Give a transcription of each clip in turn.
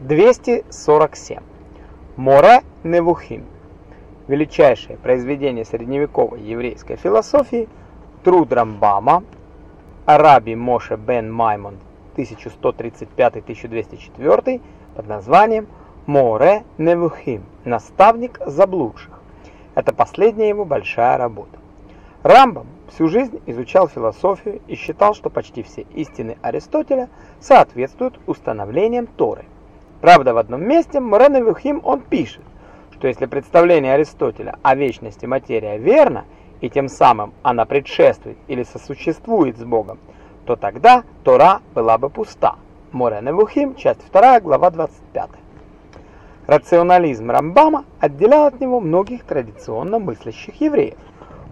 247. Море Невухим. Величайшее произведение средневековой еврейской философии, труд Рамбама, Араби Моше бен Маймон 1135-1204 под названием Море Невухим. Наставник заблудших. Это последняя его большая работа. Рамбам всю жизнь изучал философию и считал, что почти все истины Аристотеля соответствуют установлениям Торы – Правда, в одном месте Морено Вихим он пишет, что если представление Аристотеля о вечности материя верно, и тем самым она предшествует или сосуществует с Богом, то тогда Тора была бы пуста. Морено Вихим, часть 2, глава 25. Рационализм Рамбама отделял от него многих традиционно мыслящих евреев.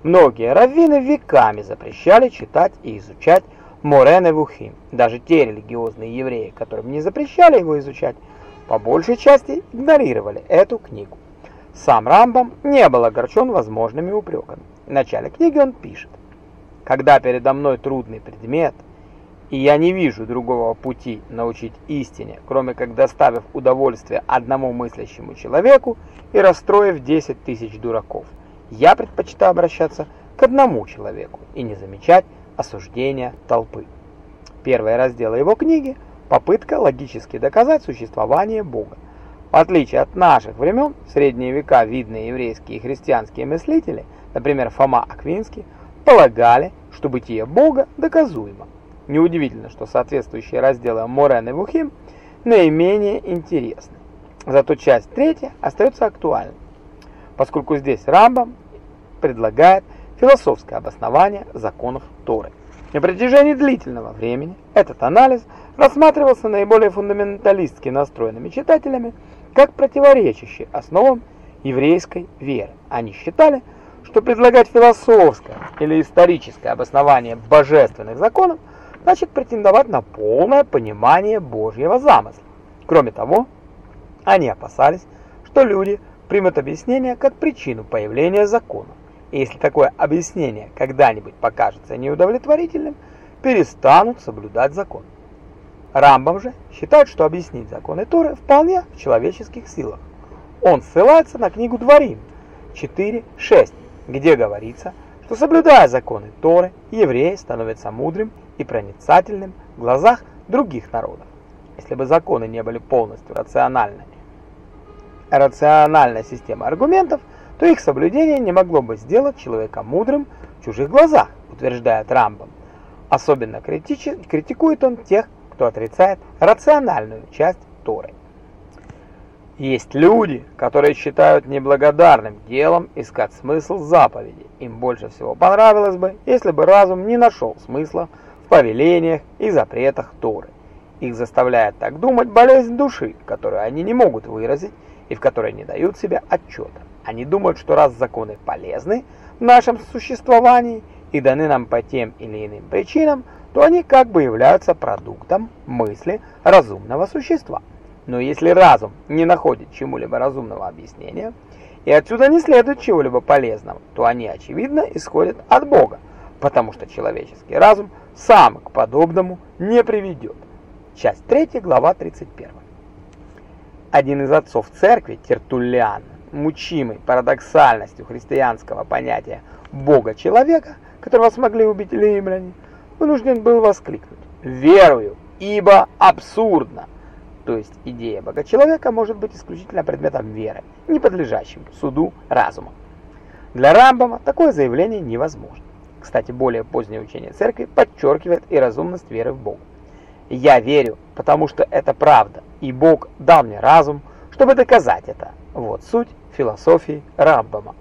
Многие раввины веками запрещали читать и изучать Морене Вухим. Даже те религиозные евреи, которым не запрещали его изучать, по большей части игнорировали эту книгу. Сам Рамбам не был огорчен возможными упреками. В начале книги он пишет, «Когда передо мной трудный предмет, и я не вижу другого пути научить истине, кроме как доставив удовольствие одному мыслящему человеку и расстроив 10 тысяч дураков, я предпочитаю обращаться к одному человеку и не замечать осуждения толпы». Первые разделы его книги попытка логически доказать существование Бога. В отличие от наших времен, в средние века видные еврейские и христианские мыслители, например, Фома Аквинский, полагали, что бытие Бога доказуемо. Неудивительно, что соответствующие разделы Морен и Вухим наименее интересны. Зато часть третья остается актуальной, поскольку здесь Рамбам предлагает философское обоснование законов Торы. На протяжении длительного времени этот анализ рассматривался наиболее фундаменталистски настроенными читателями как противоречащий основам еврейской веры. Они считали, что предлагать философское или историческое обоснование божественных законов значит претендовать на полное понимание Божьего замысла. Кроме того, они опасались, что люди примут объяснение как причину появления закона. И если такое объяснение когда-нибудь покажется неудовлетворительным, перестанут соблюдать закон. Рамбам же считает, что объяснить законы Торы вполне в человеческих силах. Он ссылается на книгу Дворим 4.6, где говорится, что соблюдая законы Торы, еврей становится мудрым и проницательным в глазах других народов. Если бы законы не были полностью рациональны, рациональная система аргументов, то их соблюдение не могло бы сделать человека мудрым в чужих глазах, утверждает Рамбам. Особенно критикует он тех, кто отрицает рациональную часть Торы. Есть люди, которые считают неблагодарным делом искать смысл заповеди. Им больше всего понравилось бы, если бы разум не нашел смысла в повелениях и запретах Торы. Их заставляет так думать болезнь души, которую они не могут выразить и в которой не дают себе отчета. Они думают, что раз законы полезны в нашем существовании и даны нам по тем или иным причинам, то они как бы являются продуктом мысли разумного существа. Но если разум не находит чему-либо разумного объяснения, и отсюда не следует чего-либо полезного, то они, очевидно, исходят от Бога, потому что человеческий разум сам к подобному не приведет. Часть 3, глава 31. Один из отцов церкви, Тертуллиан, мучимый парадоксальностью христианского понятия Бога-человека, которого смогли убить римляне, вынужден был воскликнуть «Верую, ибо абсурдно!» То есть идея Бога-человека может быть исключительно предметом веры, не подлежащим суду разума. Для Рамбама такое заявление невозможно. Кстати, более позднее учение церкви подчеркивает и разумность веры в Бога. «Я верю, потому что это правда, и Бог дал мне разум, чтобы доказать это». Вот суть философии Рамбама.